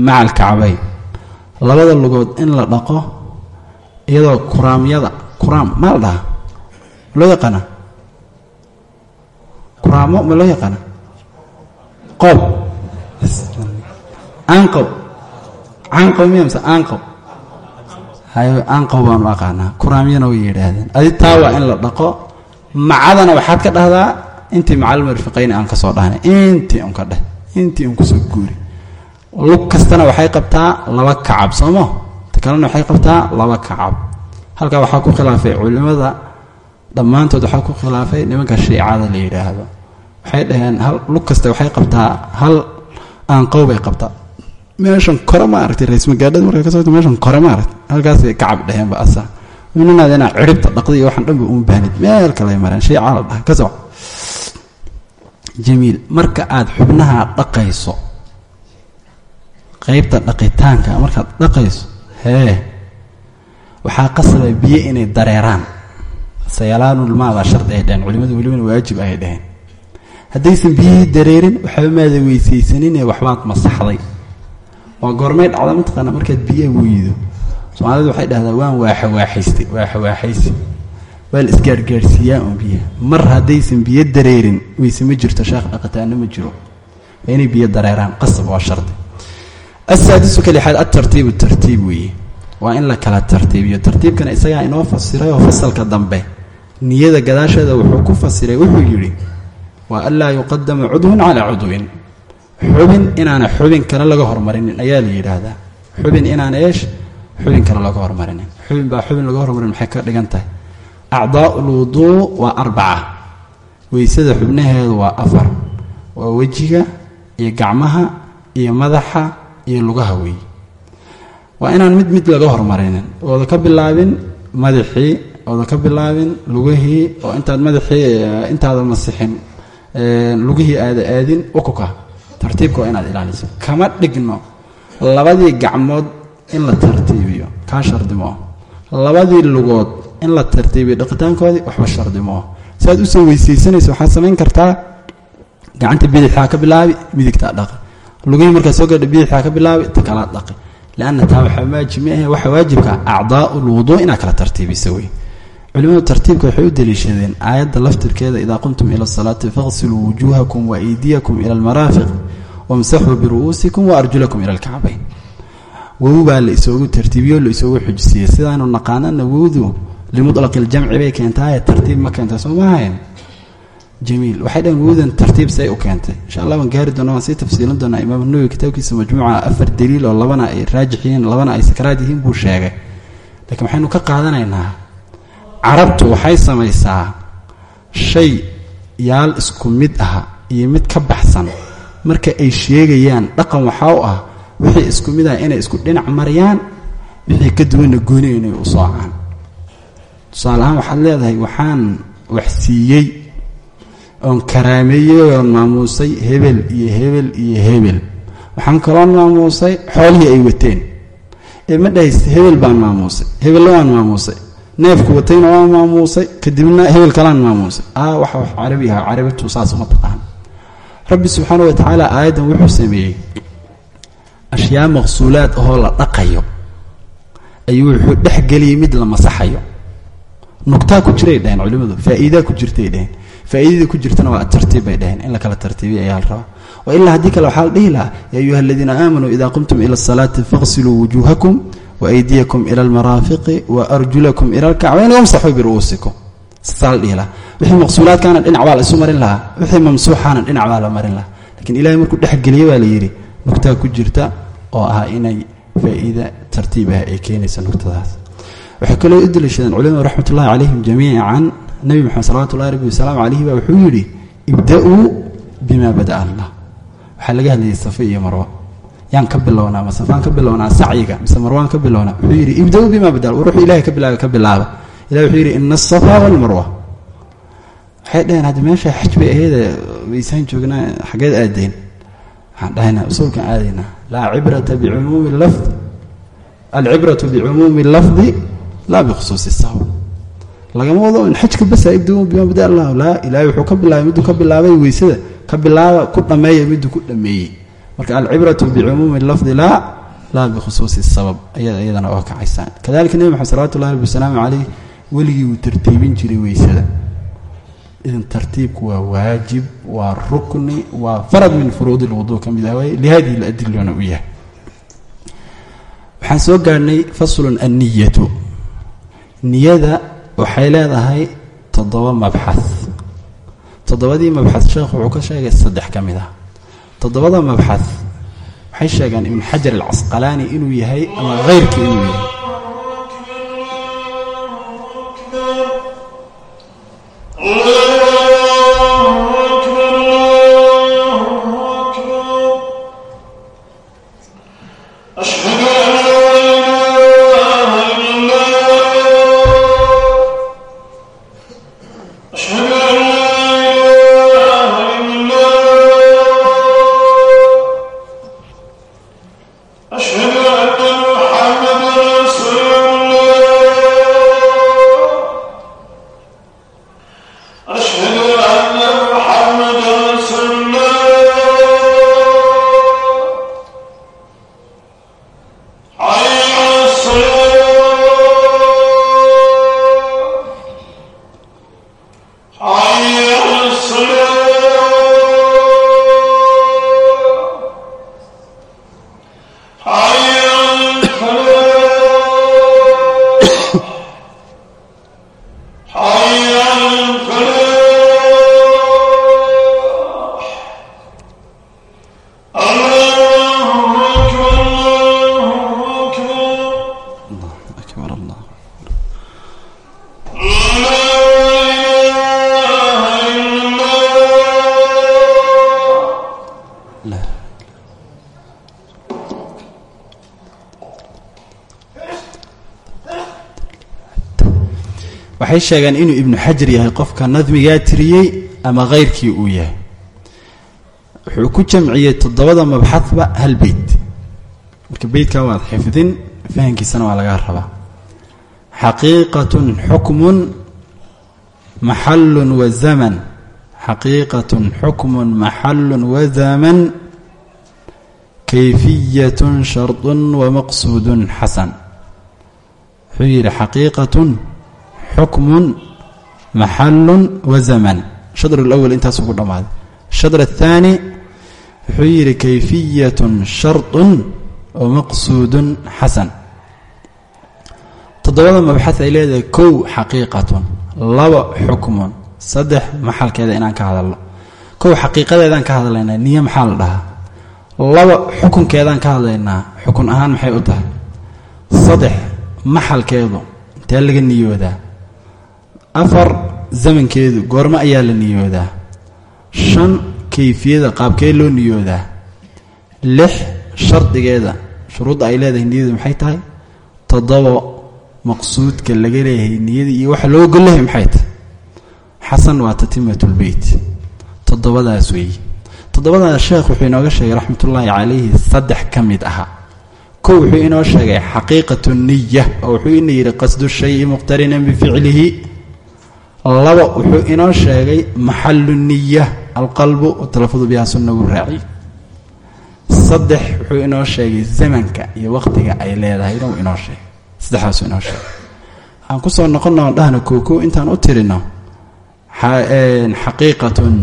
maca alkacbayn labada lugood in la dhaqo iyadoo kuraamyada kuraam ma la dhaha ma loo yaqaana? Kuraamo ma loo yaqaana? Qob aanqob caanqob miya mise hayo aanqob baanu aqaanaa. Kuraamyana way yidhaahdeen. Adi taa waa in la dhaqo. Macadana waxaad ka dhahdaa intii macalmarfiqayni aan ka soo dhahnay. Intii un ka dheh intii un ku soo guuri lug kastana waxay qabtaa laba kacab soomo? Ta kalena waxay qabtaa laba kacab. Halkaa waxaa ku khilaafay culimada. Dhammaantood waxaa ku khilaafay nimanka shiicada la yidhaahdo. Waxay dhaheen lug kasta waxay qabtaa hal aanqow bay qabtaa. Meeshan kore ma aragtay raismagaadhada marka ka soo meeshan kore ma aragtay. Halkaasay kacab dheheenba asa. Minanaad inaa ciribta dhaqda iyo waxaan dhanba uma baahnid meel kaley mareen shiica la dhaha ka soco jamiil marka aada xubnaha dhaqayso qeybta dhaqitaanka markaad dhaqayso hee waxaa qasaba biyo inay dareeraan. Sayalaanulmaabaa shardi ay dheheen culimadu welibana waajib ay dheheen haddaysan biyihii dareerin waxba maada weysaysaninee waxbaad masaxday. Waa goormay dhacda mataqaana markaad biyaha weydo soomaalidu waxay dhahdaa waan waaxawaaxaystay waaxawaaxaysi waa la isgaargaarhsiiyaa un biyaha mar haddaysan biyo dareerin weyse ma jirto sheekh dhaqataana ma jiro. Waa inay biyo dareeraan qasab waa shardi. Asaadisu ka lixaad atartiibu tartiib weeye. Waa in la kala tartiibiyo. Tartiibkana isagaa inoo fasiray oo fasalka dambe niyada gadaasheeda wuxuu ku fasiray wuxuu yidhi waa anlaa yuqadama cudwun calaa cudwin. Xubin inaana xubin kale laga hormarinin ayaa la yidhaahdaa. Xubin inaana eesh xubin kale laga hormarinin. Xubin baa xubin laga hormarin maxay ka dhigan tahay acdaau lwuduu waa arbaca weysada xubnaheedu waa afar waa wejiga iyo gacmaha iyo madaxa iyo lugaha weeye waa inaan mid mid laga hormarinin ooda ka bilaabin madaxii ooda ka bilaabin lugihii oo intaad madaxii intaada masixin lugihii aada aadin ukuka tartiibka waa inaad ilaaliso kama dhigno labadii gacmood in la tartiibiyo kaa shardimo labadii lugood in la tartiibiyo dhaqitaankoodii waxba shardimo si aad u soo weysaysanayso waxaad samayn kartaa gacanta bidixaa ka bilaabi midigtaa dhaqi. Lugihii markaad soo gadha bidixaa ka bilaabi ta kala dhaqi. Lanna taa waxaa waajib maahe waxaa waajibka acdaau lwuduu inaad kala tartiibisa wey culimadu tartiibka waxay u daliishadeen aayadda laftirkeeda idaa qumtum ila asalaati faqsiluu wujuuhakum wa aydiyakum ila almaraafiq wamsaxuu biru'uusikum wa arjulakum ila alkacbayn. Wow baa la isoogu tartiibiyo la isoogu xujisiiyey sidaanu naqaanana wowdu limutlaqi iljamci bay keentaaye tartiib ma keenta soo maahayn jamiil waxay dhaheen wowdan tartiib say u keentay insha allah waan gaari doona waan sii tafsiilin doonaa imaam nawowi kitaabkiisa majmuuca afar daliil oo labana ay raajix yihiin labana ay sakraad yihiin buu sheegay laakiin waxaynu ka qaadanaynaa carabtu waxay samaysaa shay yaal isku mid ah iyo mid ka baxsan marka ay sheegayaan dhaqan waxaa u ah wixii isku mid ah inay isku dhinac mariyaan wixii ka duwanna gooni inay u soocaan tusaale ahaan waxaad leedahay waxaan wax siiyey oon karaameeyey oon maamuusay hebel iyo hebel iyo hebel. Waxaan kaloon maamuusay xoolihii ay wateen. Ee ma dhahaysa hebel baan maamuusay hebella waan maamuusay. Neefku watayna waan maamuusay kadibna hebel kalaan maamuusay. Ah waxa wax carabi aha carabatu saas uma taqaan. Rabbi subxaana wa tacaala aayaddan wuxuu sameeyey ashyaa maqsuulaad ahoo la dhaqayo. Ayuu wuxuu dhexgeliyey mid la masaxayo nugtaa ku jiray dhaheen culimmadu faa'iidaa ku jirtay dhaheen faa'iidada ku jirtana waa atartiib bay dhaheen in la kala tartiibiya ayaa la rabaa. Wa ilaa haddii kale waxaa la dhihi lahaa yaa ayuha aladiina aamanuu idaa qumtum ila asalaati faqsiluu wujuuhakum waaydiyakum ila almaraafiqi wa arjulakum ila alkacbayn wamsaxuu biru'uusikum saasaa la dhihi lahaa. Wixii maqsuulaadkaana dhinac baa la isu marin lahaa. Wixii mamsuuxaana dhinac baa la marin lahaa. Lakiin ilahay markuu dhexgeliye baa la yidhi nugtaa ku jirta oo ah inay faa'iida tartiib ah ay keenaysa nugtadaas waxay kaloo u daliishadeen culimadu raxmatullahi calayhim jamiican. Nebi moxamed salawatu ullahi rabbi wasalaamu calayhi baa wuxuu yidhi ibda-uu bima bada'a allah. Waxaa laga hadlayay safe iyo marwo yaan ka bilownaa ma ka bilownaa sacyiga mise marwaan ka bilownaa? Wuxuu yidhi ibda-uu bima bada ruuxuu ilahay ka bilaaba ka bilaaba ilahi wuxuu yidhi ina asafaa walmarwa waxay dhaheen haddi meesha xaj bay waysaan joognaa xaggeed aadeen. Waxaan dhahaynaa usuulkan aadaynaa laa cibrata bicumuumi lafdi alcibratu bicumuumi lafdi laa bikhusuusi sabab lagama wado in xajka basa ibda bima bada allah laa ilaahay wuxuu ka bilaabay miduu ka bilaabay weysada ka bilaaba ku dhammeeya miduu ku dhammeeyey marka alcibratu bicumuumi lafdi laa laa bikhusuusi sabab ayada iyadana oo kacaysaan kadalika nebi maxamed salawatu llahi rabbi wasalaamu caleyh weligii wuu tartiibin jiray weysada idan tartiibku waa waajib waa rukni waa farad min furuudi lwuduu ka mid ah waay u yahay waxaan soo gaadhnay faslun anniyatu niyada waxay leedahay toddoba mabxad toddobadii mabxad sheekhu wuxuu ka sheegay saddex ka mid ah. Toddobada mabxad waxay sheegaan ibnu xajar alcasqalaani inuu yahay ama heyrka inuu yahay 好。Waxay sheegeen inuu ibnu xajar yahay qofka nadmigaa tiriyey ama keyrkii uu yahay. Wuxuu ku jamciyey toddobada mabxadba hal beyt. Marka beytkaa waad xifdin fahankiisana waa lagaa rabaa. Xaqiiqatun xukmun maxallun wa zaman. Xaqiiqatun xukmun maxallun wa zaman. Kayfiyatun shardun wa maqsuudun xasan. Wuxuu yidhi xaqiiqatun xukmun maxalun wa zaman. Shadr lawal intaasuu ku dhammaaday shadr athaani wuxuu yidhi kayfiyatun shardun wa maqsuudun xasan toddobada mabxad ay leedahay kow xaqiiqatun laba xukmun saddex maxalkeeda inaan ka hadalno. Kow xaqiiqadeedaan ka hadlaynaa niyo maxaa la dhahaa? Laba xukunkeedaan ka hadlaynaa xukun ahaan maxay u tahay? Saddex maxalkeedu intee laga niyoodaa afar zamankeedu goormo ayaa la niyoodaa. Shan kayfiyada qaabkee loo niyoodaa. Lix shardigeeda shuruudda ay leedahay niyadu maxay tahay? Toddobo maqsuudka laga leeyahay niyada iyo waxa loo gollehay maxay tahay? Xasan waa tatimatulbeyt toddobadaas weeye toddobadaas sheekh wuxuu inooga sheegay raxmatullaahi calayhi saddex ka mid aha. Kow wuxuu inoo sheegay xaqiiqatu niya oo wuxuu ina yidhi qasdu shayi muqhtarinan bificlihi laba wuxuu inoo sheegay maxalu niya alqalbu talafudu biha sunna wuu raaciy saddex wuxuu inoo sheegay zamanka iyo waqtiga ay leedahay inuu inoo sheegay. Saddexdaasuu inoo sheegay. Waxaan ku soo noqonna dhahna kooko intaan u tirino xaqiiqatun.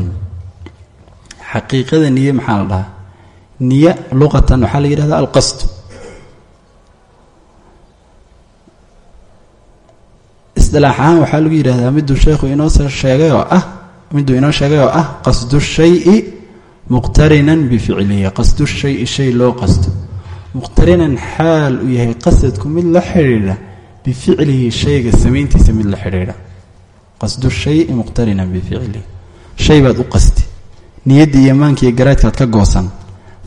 Xaqiiqada niye maxaa la dhahaa? Niya luqatan waxaa la yidhahda alqasd isdilaax ahaan waxaa lagu yidhahdaa miduu sheekhu inoo sheegay oo ah miduu inoo sheegay oo ah qasdu shayi muqtarinan bificlihi qasdu shayi shay loo qasto. Muqtarinan xaal uu yahay qasadku mid la xidhiidha bificlihi shayga samayntiisa mid la xidhiidha. Qasdu shayi muqtarinan bificlihi. Shay baad u qasti. Niyadda iyo maanka iyo garaadkaad ka goosan.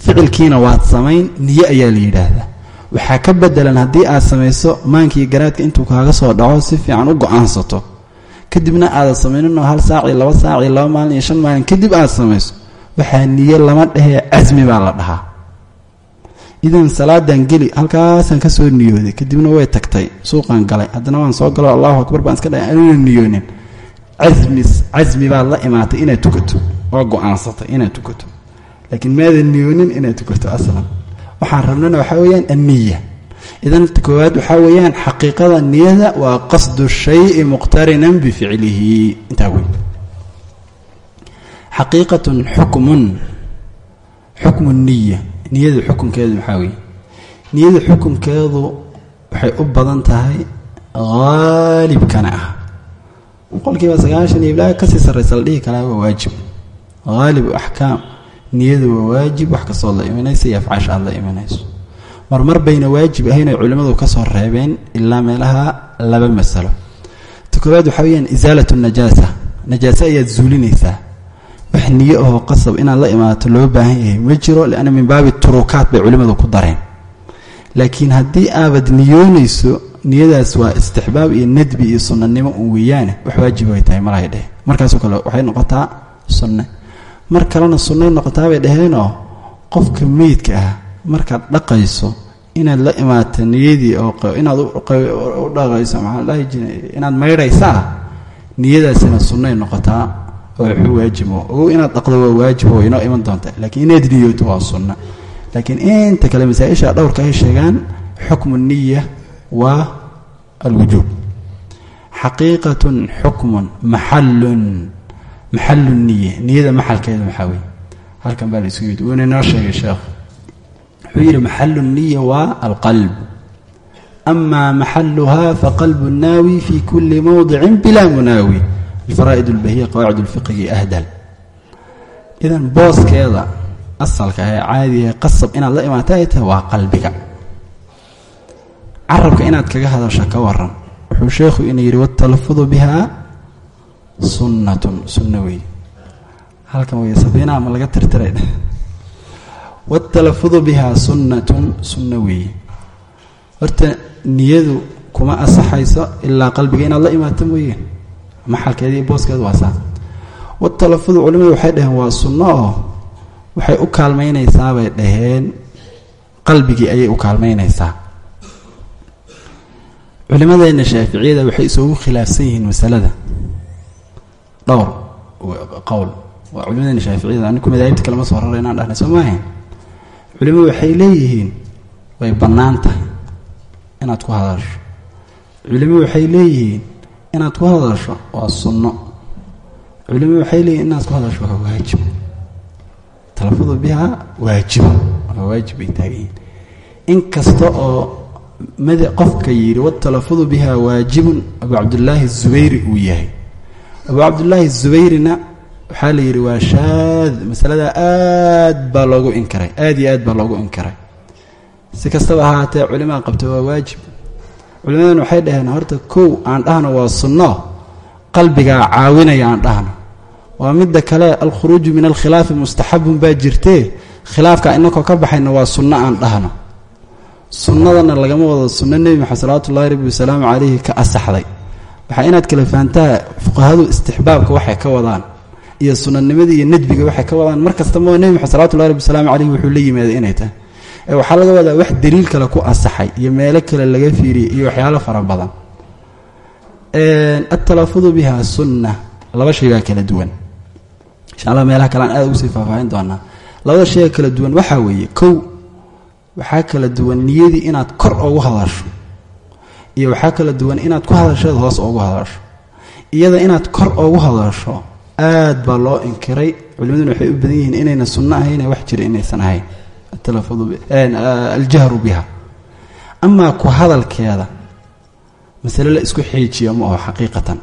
Ficilkiina waad samayn niyo ayaa la yidhaahdaa waxaa ka bedelan haddii aad samayso maankii garaadka intuu kaaga soo dhaco si fiican u go'aansato. Kadibna aadan samayninoo hal saacii laba saacii laba maalin iyo shan maalin kadib aad samayso. Waxaa niyo lama dhehee casmi baa la dhahaa. Idan salaadan geli halkaasaan ka soo niyooday kadibna way tagtay suuqaan galay. Haddana waan soo galo allahu akbar baan iska dhahay anuna niyoonin. Casmi baad la imaatay inaad tukato oo go'aansatay inaad tukato. Laakiin maadan niyoonin inaad tukato aslan waxaan rabnana waxaa weeyaan anniya idan koowaad waxaa weeyaan xaqiiqada niyada waa qasdu shayi muqtarinan bificlihi. Intaa wey xaqiiqatun xukmun xukmu niya niyada xukunkeedu maxaa weeye? Niyada xukunkeedu waxay u badan tahay haalibkana ah. Boqolkiiba sagaashan iyo ilaa ka sii sarraysa la dhihi karaa waa waajib. Haalib axkaam niyadu waa waajib wax kastoo la imanaysa iyo afcaasha aad la imanayso. Marmar bayna waajib ahayn ay culimmadu ka soo reebeen ilaa meelaha laba masalo. Ta koowaad waxaa weyaan isaalatu najaasa. Najaase ayaad zuulinaysaa. Wax niyo ahoo qasab inaad la imaato loo baahan yahay ma jiro lianna min baabi turukaat bay culimmadu ku dareen. Laakiin haddii aabad niyoonayso niyadaas waa istixbaab iyo nadbi iyo sunnanimo un weeyaane wax waajib ay tahay malahay dheh. Markaasoo kale waxay noqotaa sunne mar kalena sunnay noqotaabay dhaheenoo? Qofka meydka ah markaad dhaqayso inaad la imaato niyadii oo inaad u dhaqayso maxaa dhahi jira inaad maydhaysaa? Niyadaasina sunnay noqotaa oo wuxuu waajimo ogow inaad dhaqdo waa waajib oo inoo iman doonta. Laakiin inaad niyooto waa sunna. Laakiin inta kale masaa-isha dhowrka ay sheegaan xukmu niya waa alwujuub. Xaqiiqatun xukmun maxallun maxalu niya niyada maxalkeeda maxaa weye halkan baa la isugu yidhi wuuna inoo sheegay sheekhu wuxuu yidhi maxalu niya waa alqalb amaa maxaluha faqalbu naawi fi kuli mowdicin bilaa munaawi alfaraa'id اlbahiya qawaacid اlfiqigi ahdal idan booskeeda asalka ee caadiga qasab inaad la imaata ay tahay waa qalbiga carabka inaad kaga hadasho ka waran wuxuu sunnatun sunno wey halkan wey safiinaha ma laga tirtiray? Watalafudu bihaa sunnatun sunno weeye horta niyadu kuma asaxayso ilaa qalbiga inaad la imaato mooyeen maxalkeeda iyo booskeedu waa saa watalafudu culimadu waxay dhaheen waa sunno oo waxay u kaalmaynaysaa bay dhaheen. Qalbigii ayay u kaalmaynaysaa. Culimadeena shaaficiyada waxay isugu khilaafsan yihiin masalada dhowr. Qowl waa culimadeena shaaficiyada aniku madaahibta kalema soo raray inaan dhahnay soo maahayn culimadu waxay leeyihiin way bannaan tahay inaad ku hadasho culimadu waxay leeyihiin inaad ku hadasho waa sunno. Culimadu waxay leeyihiin inaad ku hadasho waa waajib. Talafadu bihaa waajibo waa waajib bay taagan yihiin in kasta oo mad qofka yidhi watalafudu bihaa waajibun abu cabdillaahi zubayri uu yahay abu cabdillaahi zubayrina waxaa la yidhi waa shaad masaladaa aad baa loogu inkaray aad iyo aad baa loogu inkaray. Si kastaba ahaatee culimada qabta waa waajib. Culimadan waxay dhaheen horta kow aan dhahno waa sunno qalbigaa caawinaya aan dhahno. Waa midda kale alkhuruuju min alkhilaafi mustaxabun baa jirtee khilaafka inakoo ka baxayna waa sunno aan dhahno. Sunnadana lagama wado sunno nebi maxamed salawatullahi rabbi wasalaamu calayhi ka asaxday waxaa inaad kala fahantaa fuqahadu istixbaabka waxay ka wadaan iyo sunanimadii iyo nadbiga waxay ka wadaan? Mar kastama nebi maxamed salawatullahi rabbi wasalaamu calayhi wuxuu la yimaaday inay tahay. Ee waxaa laga wadaa wax daliil kale ku asaxay iyo meelo kale laga fiiriyey iyo waxyaalo fara badan. Atalafudu biha sunna laba shay baa kala duwan. Insha allah meelaha kale aan aad ugu sii faahfaahin doonaa. Labada shayga kala duwan waxaa weeye kow waxaa kala duwan niyadii inaad kor ugu hadasho iyo waxaa kala duwan inaad ku hadasheed hoos ugu hadasho. Iyada inaad kor ugu hadasho aad baa loo inkiray. Culimaduna waxay u badan yihiin inayna sunno ahayne wax jira inaysan ahayn. Aljahru biha. Amaa ku hadalkeeda masale la isku xiijiya ma aho xaqiiqatan.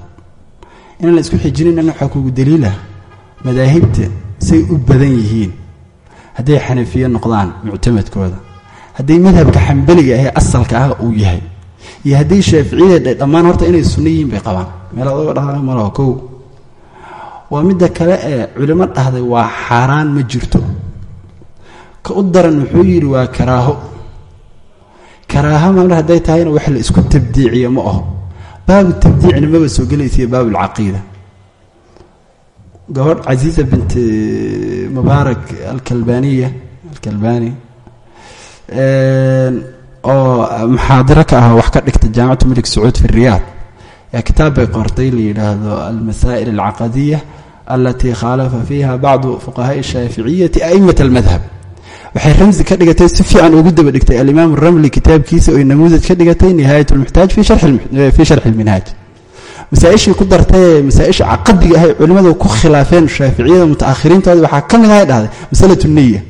Inaan la isku xiijinayna waxaa kugu daliila madaahibta say u badan yihiin. Hadday xanafiye noqdaan muctamadkooda. Hadday madhabka xambaliga ahee asalka ah uu yahay iyo hadday shaaficiyada dhammaan horta inay sunno yihiin bay qabaan. Meelaad oga dhahda malaho kow. Waa midda kale ee culimo dhahday waa xaaraan ma jirto. Ka u daran wuxuu yidhi waa karaaho. Karaaho mamar hadday tahayna wax la isku tabdiiciyo ma aho baabu tabdiicna maba soo gelaysiiyo baabulcaqiida gabadh casiiza bint mubaarak alkalbaniya alkalbani oo muxaadiro ka ah wax ka dhigta jaamicatu malik sacuud fi riyaad. Yaa kitaab bay qortay la yidhaahdo almasaa'il alcaqadiya alatii khaalafa fiiha bacdu fuqahaai shaaficiyati a'imat almadhab waxay ramsi ka dhigatay si fiican ugu daba dhigtay alimaam ramli kitaabkiisa oy namuudaj ka dhigatay nihaayat lmuxtaaj fii sharxi lminhaaj masaaishii ku dartay masaaisha caqadiga ahay culimmadu ku khilaafeen shaaficiyada mutaakhiriintooda waxaa ka mid ahay dhahday masalatu niya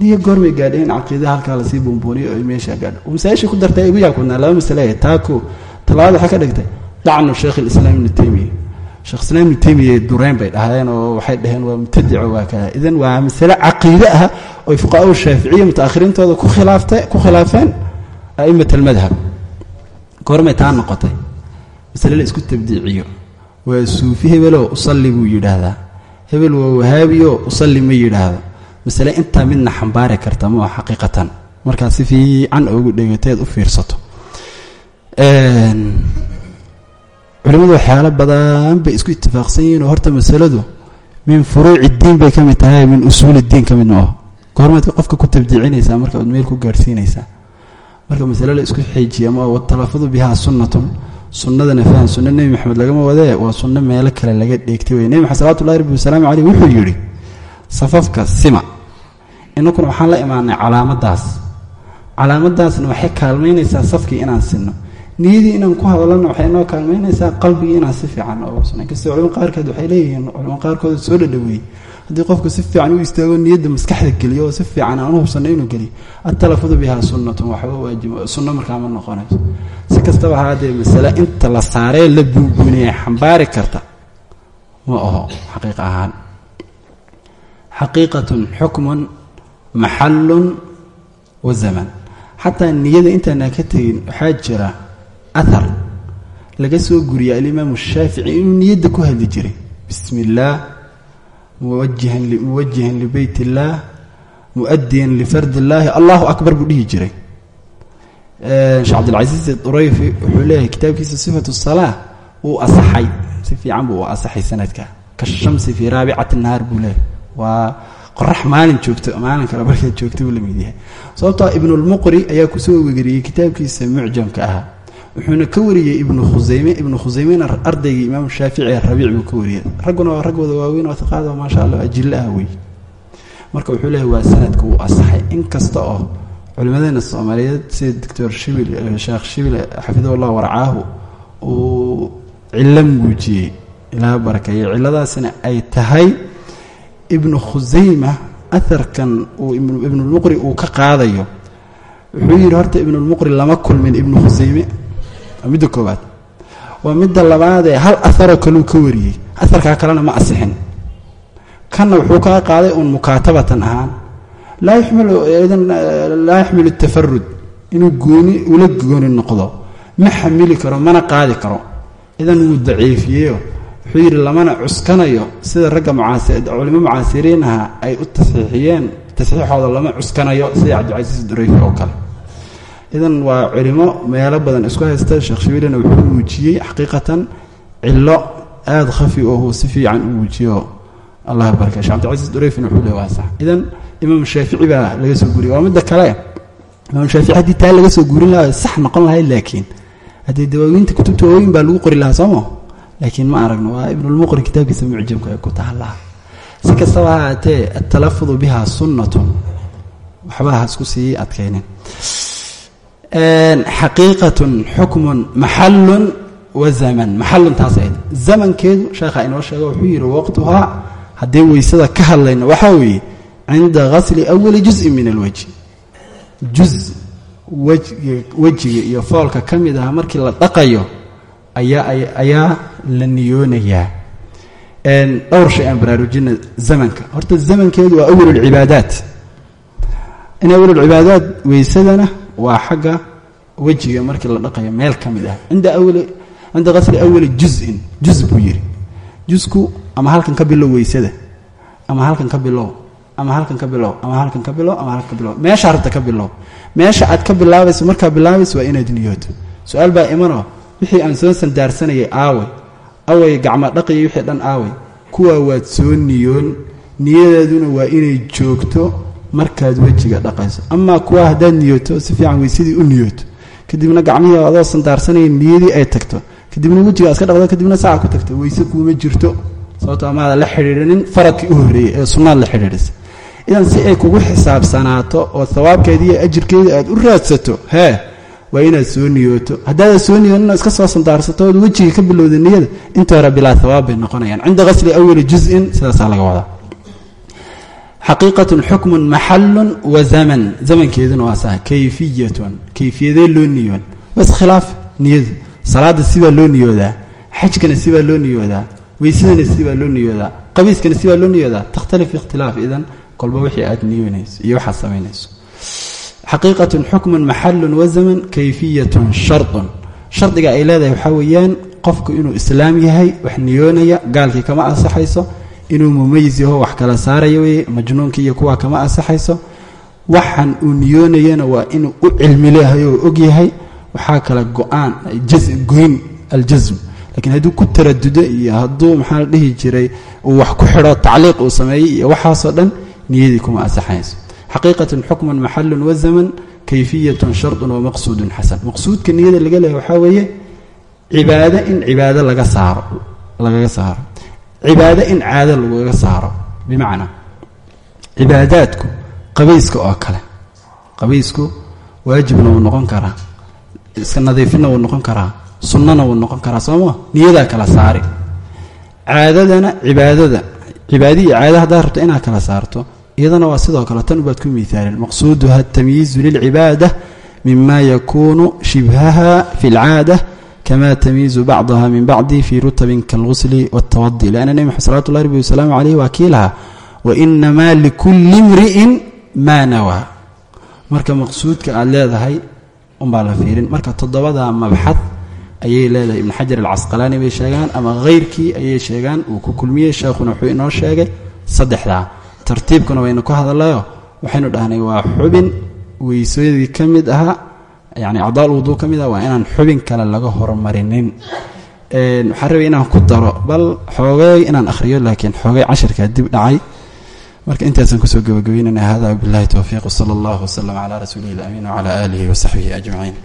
niya goormay gaadhay in caqiidaha halkaa la sii buunbuuniyo o meesha gaadho. Masaaishii ku dartay igu yaakudnaa laba masale taako talabaad waxay ka dhigtay. Dacnu sheekh alislaam ibnu taymiya sheekh islaam ibnu taymiya dureen bay dhaheen oo waxay dhaheen waa mubtadico waa kada idan waa masale caqiide ah oy fuqahaa shaaficiya mutaakhiriintooda ku khilaaftay ku khilaafeen a'imat almadhab goormay taa noqotay. Masale la isku tabdiiciyo. Waa suufi hebeloo usalli buu yidhaahdaa. Hebel waa wahaabiyo usalli ma yidhaahdo masale intaa midna xambaari karta maa xaqiiqatan. Markaa si fiican ugu dhegateed u fiirsato. Culimadu waxyaalo badan bay isku itifaaqsan yihiin oo horta masaladu min furuuci diin bay ka mid tahay min usuuli diin ka mid ma aho goormaad qofka ku tabdiicinaysaa marka ood meel ku gaadhsiinaysaa marka masale la isku xiijiya ma watalafadu bihaa sunnatun. Sunnadana fahan sunno nebi maxamed lagama wadee waa sunno meelo kale laga dheegtay wey nebi maxamed salawatullahi rabbi wasalaamu caleyh wuxuu yidhi safafka sima inakuna waxaan la imaanay calaamadaas. Calaamadaasna waxay kaalmaynaysaa safkii inaan sinno. Niyadii inaan ku hadalana waxay noo kaalmeynaysaa qalbigii inaan si fiican oobsana inkastoo culimo qaarkood waxay leeyihiin culimo qaarkood soo dhadhaweeyey haddii qofku si fiican u istaago niyadda maskaxda geliyo oo si fiican aan u inuu geliyo atalafudu bihaa sunnatun waxba waajib. Sunno markaa ma noqonayso. Si kastaba haadee masale inta la saaree la buunbuuniyay xambaari karta. Ma aho xaqiiq ahaan. Xaqiiqatun xukmun maxallun wa zaman. Xataa niyada intaanaan ka tegin waxaa jira ahar laga soo guriya alimaamu shaafici inuu niyadda ku hadli jiray. Bismi illaah muwajihan libeyt illaah muadiyan lifardi illaahi allahu akbar buu dhihi jiray. Sheekh cabdilcasiis durayfi wuxuu leeyahay kitaabkiisa sifatu salaa wuu asaxay. Si fiican buu asaxay sanadka. Kashamsi fii raabicati naar buu leeyahay. Waa qorax maalin joogto maalin kale markaad joogto buu la mid yahay. Sababtoo ibnulmuqri ayaa ku soo wegeriyey kitaabkiisa mucjamka ahaa. Wuxuuna ka wariyey ibnu khusayme ibnu khusaymena ardaygii imaamu shaafici ee rabiic buu ka wariyey. Ragguna waa raggooda waaweyn oo hiqaada maasha allah ajilla ah wey. Marka wuxuu leeyahy waa sanadka wuu asaxay. Inkasta oo culimadeena soomaaliyeed sida doctor shibil sheekh shibil xafidahullah warcaahu uu cillo muujiyey. Ilaa barakeeye cilladaasina ay tahay ibnu khusayma aharkan uu ibnulmuqri uu ka qaadayo wuxuu yidhi horta ibnulmuqri lama kulmin ibnu khusayme waa midda koowaad. Waa midda labaadee hal aharoo kaleu ka wariyey. Aharkaa kalena ma asixin. Kanna wuxuu kaa qaaday uun mukaatabatan ahaan. Laa laa yaxmilu tafarud inuu gooni ula gooni noqdo. Ma xamili karo mana qaadi karo. Idan wuu daciifiyeyo wuxuu yidhi lamana cuskanayo sida ragga culimo mucaasiriinaha ay u tasxiixiyeen tasxiixooda lama cuskanayo sida cabdicasiis durayfi oo kale. Idan waa culimo meelo badan isku haysta sheekh shabiilina wuxuu muujiyey xaqiiqatan cilo aada khafi ohu si fiican u muujiyo. Allah barka shek cabdicasiis durayfina wuxuu le waa sax. Idan imaam shaafici baa laga soo guuriya waa midda kale. Imaam shaafici haddii taa laga soo guurin lahaa sax noqon lahayd laakiin. Haddii dawaawiinta kutubta waaweyn baa lagu qori lahaa sooma laakiin ma aragno waa ibnulmuqri kitaabkiisa mucjamka ay ku taallaa. Si kastaba ha haatee atalafudu biha sunnatun. Waxba ha isku sii adkaynin. Xaqiiqatun xukmun maxallun wa zaman. Maxallun taas ayd zamankeedu sheekha inoo sheega wuxuu yidhi waqtuhaa haddii weysada ka hadlayno waxaa weeye cinda gasli awali juzin min alwajhi juz wejiga iyo foolka ka mid ah markii la dhaqayo ayaa la niyoonayaa. Dhowr shay aan baraarujina zamanka. Horta zamankeedu waa awalulcibaadaat in awalulcibaadaat weysadana waa xagga wejiga markii la dhaqayo meel ka mid ah. Cinda qasli awali juzin juz buu yidhi. Jusku ama halkan ka bilow weysada ama halkan ka bilow ama halkan ka bilow ama halkan ka bilow ama halkan ka bilow. Meesha rabta ka bilow meesha aad ka bilaabayso markaa bilaabayso waa inaad niyooto. Su'aal baa imanoo wixii aan soo sandaarsanayay aaway away gacma dhaqiyo wixii dhan aaway kuwaa waad soo niyoon niyadeeduna waa inay joogto markaad wejiga dhaqayso. Amaa kuwaa haddaad niyooto si fiican weysadii u niyooto. Kadibna gacmihii adoo sandaarsanaya niyadii ay tagto. Kadibna wejiga iska dhaqdo kadibna saaca ku tagto. Weyse kuuma jirto. Sababto amaada la xidhiidhanin faradkii u horreeyey ee sunnaad la xidhiidhisa. Idan si ay kugu xisaabsanaato oo hawaabkeedii iyo ajirkeedii aad u raadsato hee waa inaad soo niyooto. Haddaadan soo niyoonina iska soo sandaarsato wejiga ka bilowda niyada inta hore bilaa hawaab bay noqonayaan. Cinda qasli awali juzin sidaasaa laga wadaa. Xaqiiqatun xukmun maxallun wa zaman. Zamankeeduna waa saa kayfiyatun. Kayfiyadee loo niyoon. Bas khilaaf niyadu. Salaada sibaa loo niyoodaa. Xajkana sibaa loo niyoodaa. Weysadana sibaa loo niyoodaa. Qabiiskana sibaa loo niyoodaa. Takhtalif ikhtilaaf idan. Kolba wixii aad niyoonayso iyo waxaad samaynayso xaqiiqatun xukmun maxallun wa zaman kayfiyatun shardun shardiga ay leedahay waxaa weeyaan qofku inuu islaam yahay wax niyoonaya gaalkii kama ansaxayso inuu mumayis yaho wax kala saaraya weye majnuunkii iyo kuwaa kama ansaxayso waxan uu niyoonayana waa inuu u cilmi leeyahay oo og yahay waxaa kale go'aan goyn aljasm lakiin hadduu ku taradudo iyo hadduu maxaa la dhihi jiray uu wax ku xidho tacliiq uu sameeyey iyo waxaasoo dhan niyadii kuma ansaxayso xaqiiqatun xukmun maxallun wa zaman kayfiyatun shardun wa maqsuudun xasan maqsuudka niyada laga leehay waxaa weeye cibaado in cibaado laga saaro lagaga saaro cibaado in caado lagaga saaro bimacnaa cibaadaadku qabayska oo kale qabaysku waajibna wuu noqon karaa iska nadiifinna wuu noqon karaa sunnana wuu noqon karaa sooma niyadaa kala saari caadadana cibaadada cibaadi iyo caada haddaad rabto inaad kala saarto iyadana waa sidoo kale tan ubaad ku miaalin maqsuuduha tamyiizu lilcibaada mima yakuunu shibhaha fi lcaada kama tamyiizu bacdaha min bacdi fi rutabin kalgusli wاtawadi lanna nebi maxamed salawatu llahi rabbi wasalaamu caleyh waa kii lahaa wainamaa likulli imri'in maa nawaa. Marka maqsuudka aad leedahay unbaa la fiirin. Marka toddobada mabxad ayay leedahay. Ibn xajar alcasqalaani bay sheegaan ama heyrkii ayay sheegaan. Uu ku kulmiyey sheekhuna wuxuu inoo sheegay. Saddexdaa tartiibkuna waynu ka hadalayo waxaynu dhahnay waa xubin weysadii ka mid ahaa. Yani acdaal wuduu ka mid ah waa inaan xubin kale laga hormarinin waxaan rabay inaan ku daro bal xoogay inaan akhriyo laakiin xoogay cashirkaa dib dhacay. Marka intaasaan ku soo gabagabeynana hada billahi towfiiq wsala allahu wslm cala rasuulihi اlamiin wcala aalihi wasaxbihi ajmaciin